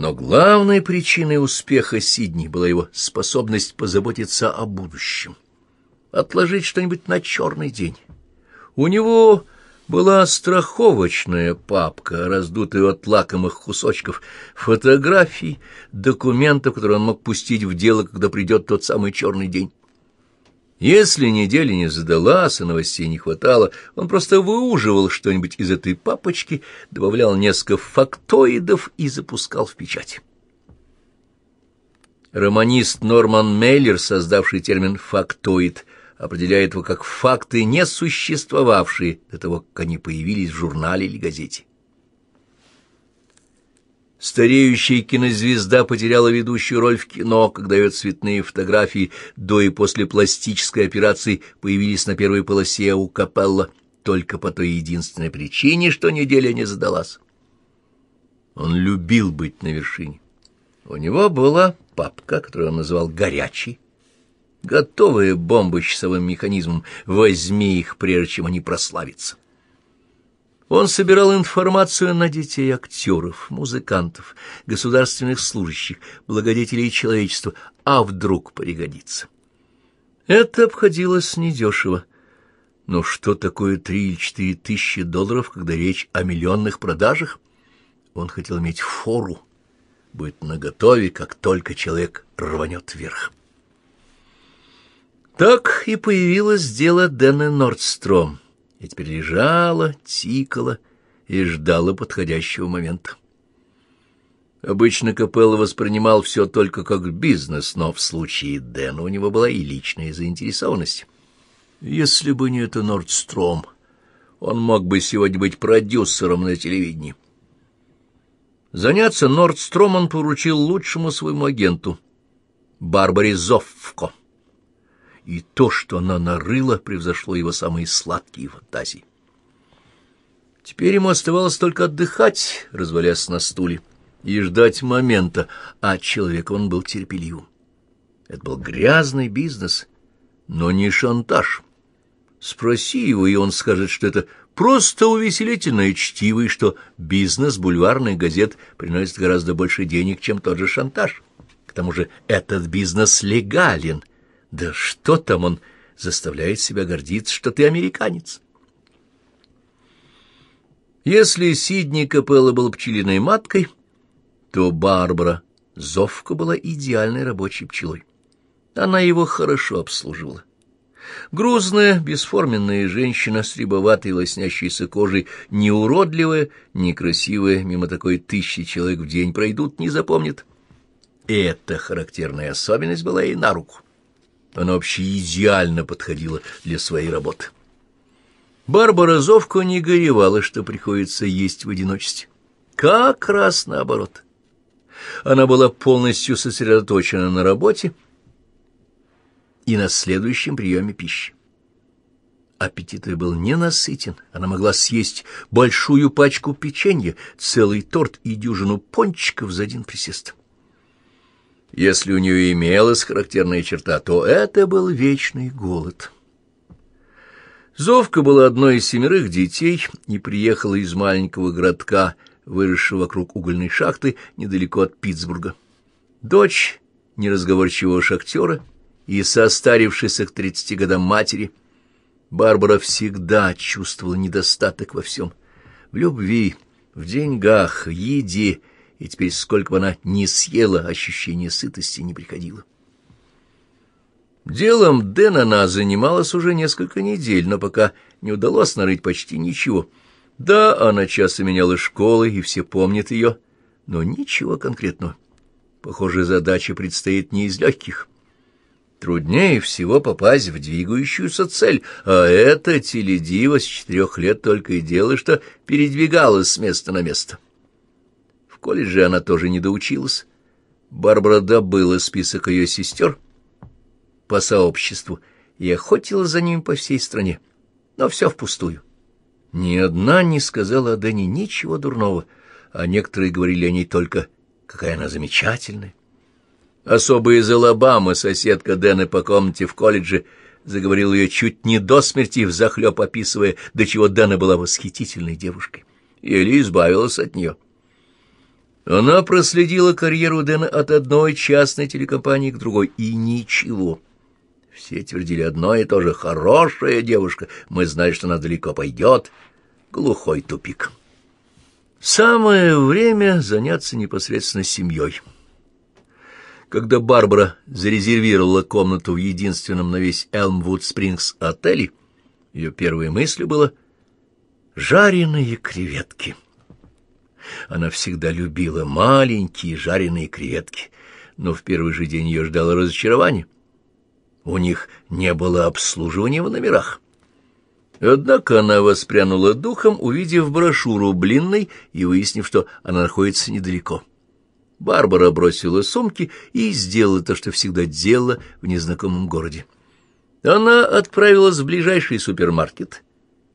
Но главной причиной успеха Сидни была его способность позаботиться о будущем, отложить что-нибудь на черный день. У него была страховочная папка, раздутая от лакомых кусочков, фотографий, документов, которые он мог пустить в дело, когда придет тот самый черный день. Если неделя не задалась, и новостей не хватало, он просто выуживал что-нибудь из этой папочки, добавлял несколько фактоидов и запускал в печать. Романист Норман Мейлер, создавший термин «фактоид», определяет его как факты, не существовавшие до того, как они появились в журнале или газете. Стареющая кинозвезда потеряла ведущую роль в кино, когда ее цветные фотографии до и после пластической операции появились на первой полосе у Капелла только по той единственной причине, что неделя не задалась. Он любил быть на вершине. У него была папка, которую он называл «горячей», готовые бомбы с часовым механизмом, возьми их, прежде чем они прославятся. Он собирал информацию на детей актеров, музыкантов, государственных служащих, благодетелей человечества, а вдруг пригодится. Это обходилось недешево. Но что такое три или четыре тысячи долларов, когда речь о миллионных продажах? Он хотел иметь фору, быть наготове, как только человек рванет вверх. Так и появилось дело Дэна Нордстром — и теперь лежала, тикала и ждала подходящего момента. Обычно Капелло воспринимал все только как бизнес, но в случае Дэна у него была и личная заинтересованность. Если бы не это Нордстром, он мог бы сегодня быть продюсером на телевидении. Заняться Нордстром он поручил лучшему своему агенту, Барбаре Зовко и то, что она нарыла, превзошло его самые сладкие фантазии. Теперь ему оставалось только отдыхать, развалясь на стуле, и ждать момента, а человек он был терпеливым. Это был грязный бизнес, но не шантаж. Спроси его, и он скажет, что это просто увеселительное чтиво, и что бизнес бульварных газет приносит гораздо больше денег, чем тот же шантаж. К тому же этот бизнес легален, да что там он заставляет себя гордиться, что ты американец? Если Сидни Капелла был пчелиной маткой, то Барбара Зовка была идеальной рабочей пчелой. Она его хорошо обслуживала. Грузная, бесформенная женщина с рябоватой лоснящейся кожей, не уродливая, не красивая, мимо такой тысячи человек в день пройдут, не запомнит. Эта характерная особенность была ей на руку. Она вообще идеально подходила для своей работы. Барбара Зовко не горевала, что приходится есть в одиночестве. Как раз наоборот. Она была полностью сосредоточена на работе и на следующем приеме пищи. Аппетит ее был ненасытен. Она могла съесть большую пачку печенья, целый торт и дюжину пончиков за один присест. Если у нее имелась характерная черта, то это был вечный голод. Зовка была одной из семерых детей и приехала из маленького городка, выросшего вокруг угольной шахты недалеко от Питтсбурга. Дочь неразговорчивого шахтера и состарившейся к тридцати годам матери, Барбара всегда чувствовала недостаток во всем — в любви, в деньгах, еде и теперь, сколько бы она ни съела, ощущение сытости не приходило. Делом Дэн она занималась уже несколько недель, но пока не удалось нарыть почти ничего. Да, она часто меняла школы, и все помнят ее, но ничего конкретного. Похоже, задача предстоит не из легких. Труднее всего попасть в двигающуюся цель, а эта теледива с четырех лет только и дело, что передвигалась с места на место колледже она тоже не доучилась. Барбара добыла список ее сестер по сообществу и охотилась за ними по всей стране. Но все впустую. Ни одна не сказала о Дэнни ничего дурного, а некоторые говорили о ней только, какая она замечательная. Особо из Алабамы соседка Дэна по комнате в колледже заговорила ее чуть не до смерти, взахлеб описывая, до чего Дэна была восхитительной девушкой. Еле избавилась от нее. Она проследила карьеру Дэна от одной частной телекомпании к другой, и ничего. Все твердили одно и то же. «Хорошая девушка, мы знаем, что она далеко пойдет». Глухой тупик. Самое время заняться непосредственно семьей. Когда Барбара зарезервировала комнату в единственном на весь Элмвуд Спрингс отеле, ее первой мыслью было «жареные креветки». Она всегда любила маленькие жареные креветки, но в первый же день ее ждало разочарование. У них не было обслуживания в номерах. Однако она воспрянула духом, увидев брошюру блинной и выяснив, что она находится недалеко. Барбара бросила сумки и сделала то, что всегда делала в незнакомом городе. Она отправилась в ближайший супермаркет,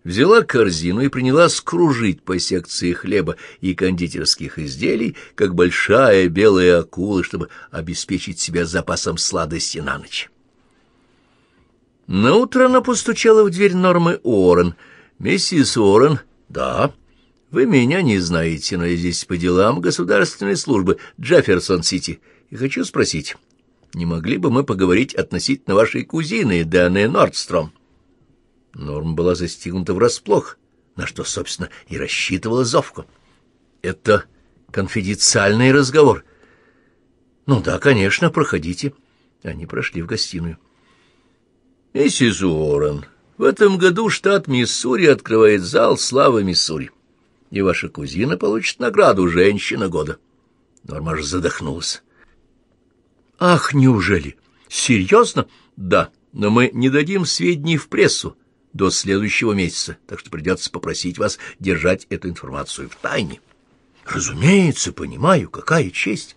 взяла корзину и принялась кружить по секции хлеба и кондитерских изделий, как большая белая акула, чтобы обеспечить себя запасом сладости на ночь. Наутро она постучала в дверь Нормы Уоррен. «Миссис Уоррен?» «Да». «Вы меня не знаете, но я здесь по делам государственной службы Джефферсон-Сити. И хочу спросить, не могли бы мы поговорить относительно вашей кузины, Даны Нордстром?» Норм была застигнута врасплох, на что, собственно, и рассчитывала Зовку. «Это конфиденциальный разговор». «Ну да, конечно, проходите». Они прошли в гостиную. «Миссис Уоррен, в этом году штат Миссури открывает зал славы Миссури, и ваша кузина получит награду «Женщина года». Норма аж задохнулась. «Ах, неужели? Серьезно? Да, но мы не дадим сведений в прессу до следующего месяца, так что придется попросить вас держать эту информацию в тайне». «Разумеется, понимаю, какая честь.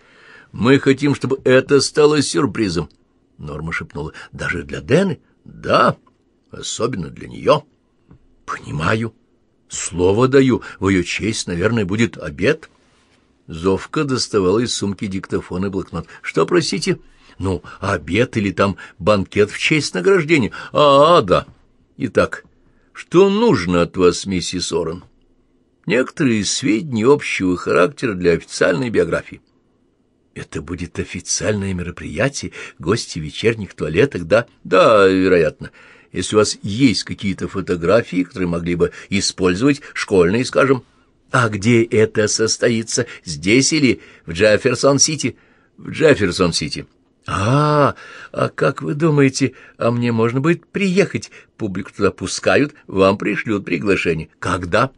Мы хотим, чтобы это стало сюрпризом». Норма шепнула. «Даже для Дэны?» Да, особенно для нее. Понимаю. Слово даю, в ее честь, наверное, будет обед. Зовка доставала из сумки диктофон и блокнот. Что, простите? Ну, обед или там банкет в честь награждения? А, да. Итак, что нужно от вас, миссис Орен? Некоторые сведения общего характера для официальной биографии. Это будет официальное мероприятие, гости в вечерних туалетах, да? Да, вероятно. Если у вас есть какие-то фотографии, которые могли бы использовать, школьные, скажем. А где это состоится? Здесь или в Джефферсон-Сити? В Джефферсон-Сити. А, а как вы думаете, а мне можно будет приехать? Публику туда пускают, вам пришлют приглашение. Когда?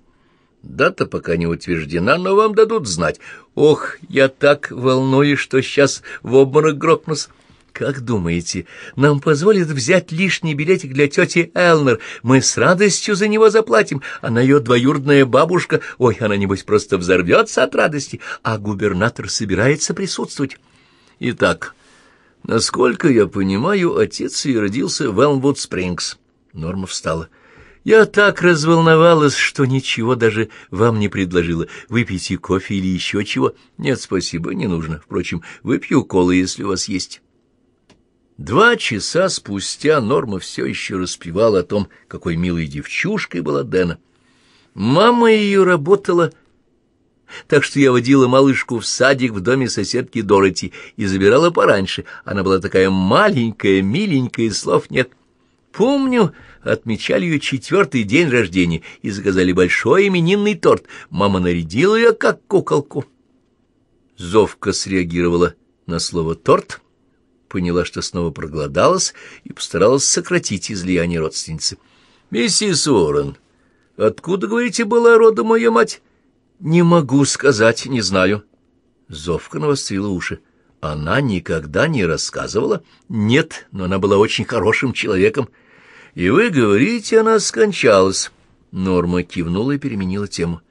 Дата пока не утверждена, но вам дадут знать. Ох, я так волнуюсь, что сейчас в обморок грохнусь. Как думаете, нам позволят взять лишний билетик для тети Элнер? Мы с радостью за него заплатим. Она ее двоюродная бабушка. Ой, она, небось, просто взорвется от радости. А губернатор собирается присутствовать. Итак, насколько я понимаю, отец ее родился в Элмвуд-Спрингс. Норма встала. — я так разволновалась, что ничего даже вам не предложила. Выпейте кофе или еще чего? Нет, спасибо, не нужно. Впрочем, выпью колы, если у вас есть. Два часа спустя Норма все еще распевала о том, какой милой девчушкой была Дэна. Мама ее работала, так что я водила малышку в садик в доме соседки Дороти и забирала пораньше. Она была такая маленькая, миленькая, слов нет. Помню, отмечали ее четвертый день рождения и заказали большой именинный торт. Мама нарядила ее как куколку. Зовка среагировала на слово «торт», поняла, что снова проголодалась и постаралась сократить излияние родственницы. «Миссис Уоррен, откуда, говорите, была родом моя мать?» «Не могу сказать, не знаю». Зовка навострила уши. Она никогда не рассказывала? Нет, но она была очень хорошим человеком. И вы говорите, она скончалась. Норма кивнула и переменила тему.